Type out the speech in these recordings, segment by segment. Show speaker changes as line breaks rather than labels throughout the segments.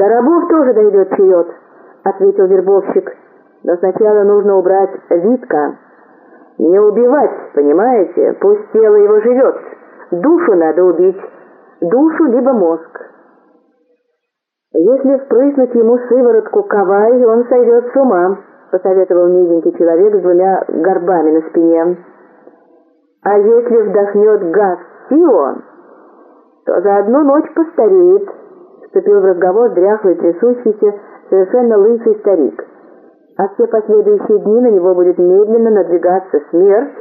«До рабов тоже дойдет черед», — ответил вербовщик. «Но сначала нужно убрать Витка. Не убивать, понимаете? Пусть тело его живет. Душу надо убить. Душу либо мозг». «Если впрыснуть ему сыворотку кавай, он сойдет с ума», — посоветовал низенький человек с двумя горбами на спине. «А если вдохнет газ Сио, то за одну ночь постареет», — вступил в разговор дряхлый, трясущийся, совершенно лысый старик. «А все последующие дни на него будет медленно надвигаться смерть,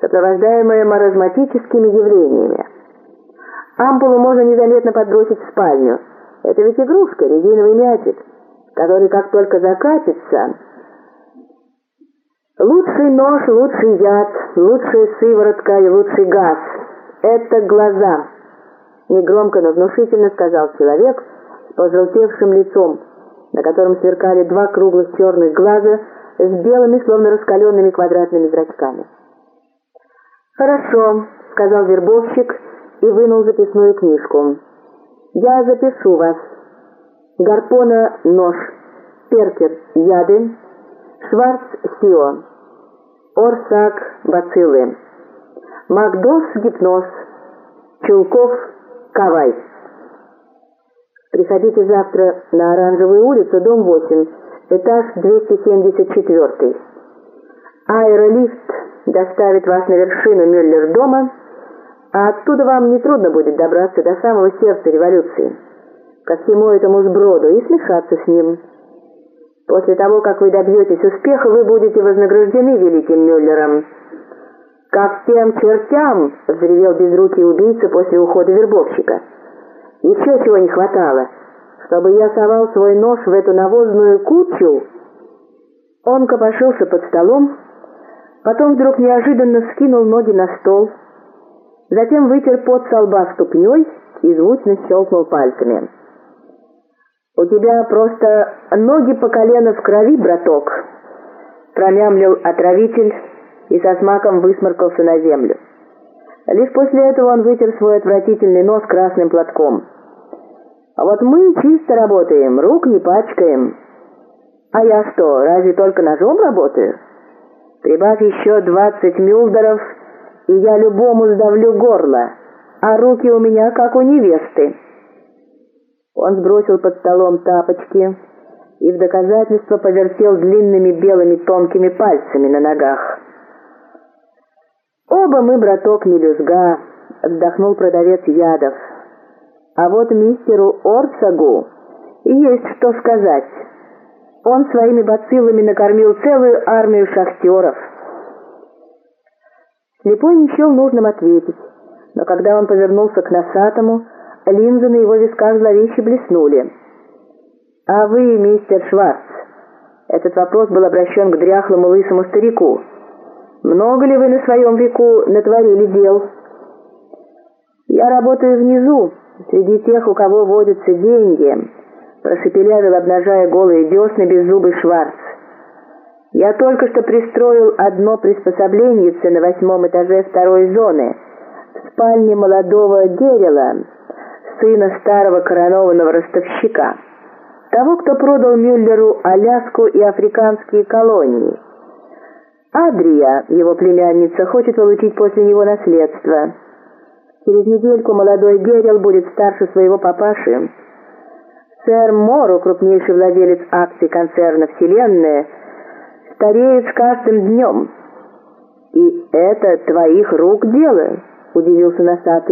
сопровождаемая маразматическими явлениями. Ампулу можно незаметно подбросить в спальню. Это ведь игрушка, резиновый мячик, который как только закатится... Лучший нож, лучший яд, лучшая сыворотка и лучший газ — это глаза. Негромко, но внушительно сказал человек пожелтевшим лицом, на котором сверкали два круглых черных глаза с белыми, словно раскаленными квадратными зрачками. «Хорошо», — сказал вербовщик и вынул записную книжку. «Я запишу вас. Гарпона — нож, Перкер — яды, Шварц — сио, Орсак — бациллы, Макдос — гипноз, Чулков — кавай. Приходите завтра на Оранжевую улицу, дом 8, этаж 274. Аэролифт доставит вас на вершину Мюллер-дома, а оттуда вам нетрудно будет добраться до самого сердца революции, ко всему этому сброду и смешаться с ним. После того, как вы добьетесь успеха, вы будете вознаграждены великим Мюллером. «Ко всем чертям!» — взревел безрукий убийца после ухода вербовщика. «Еще чего не хватало, чтобы я совал свой нож в эту навозную кучу!» Он копошился под столом, потом вдруг неожиданно скинул ноги на стол, затем вытер пот со лба ступней и звучно щелкнул пальцами. «У тебя просто ноги по колено в крови, браток», — промямлил отравитель и со смаком высморкался на землю. Лишь после этого он вытер свой отвратительный нос красным платком. «А вот мы чисто работаем, рук не пачкаем». «А я что, разве только ножом работаю?» «Прибавь еще двадцать мюлдеров, и я любому сдавлю горло, а руки у меня как у невесты». Он сбросил под столом тапочки и в доказательство повертел длинными белыми тонкими пальцами на ногах. «Оба мы, браток, не люзга», — вздохнул продавец ядов. «А вот мистеру Орцагу есть что сказать. Он своими бациллами накормил целую армию шахтеров». Слепой не счел нужным ответить, но когда он повернулся к носатому, линзы на его висках зловеще блеснули. «А вы, мистер Шварц?» Этот вопрос был обращен к дряхлому лысому старику. «Много ли вы на своем веку натворили дел?» «Я работаю внизу, среди тех, у кого водятся деньги», прошепелявил, обнажая голые десны беззубый Шварц. «Я только что пристроил одно приспособление на восьмом этаже второй зоны, в спальне молодого Герела, сына старого коронованного ростовщика, того, кто продал Мюллеру Аляску и африканские колонии. Адрия, его племянница, хочет получить после него наследство. Через недельку молодой Герил будет старше своего папаши. Сэр Мору, крупнейший владелец акций концерна «Вселенная», стареет с каждым днем. «И это твоих рук дело?» — удивился носатый.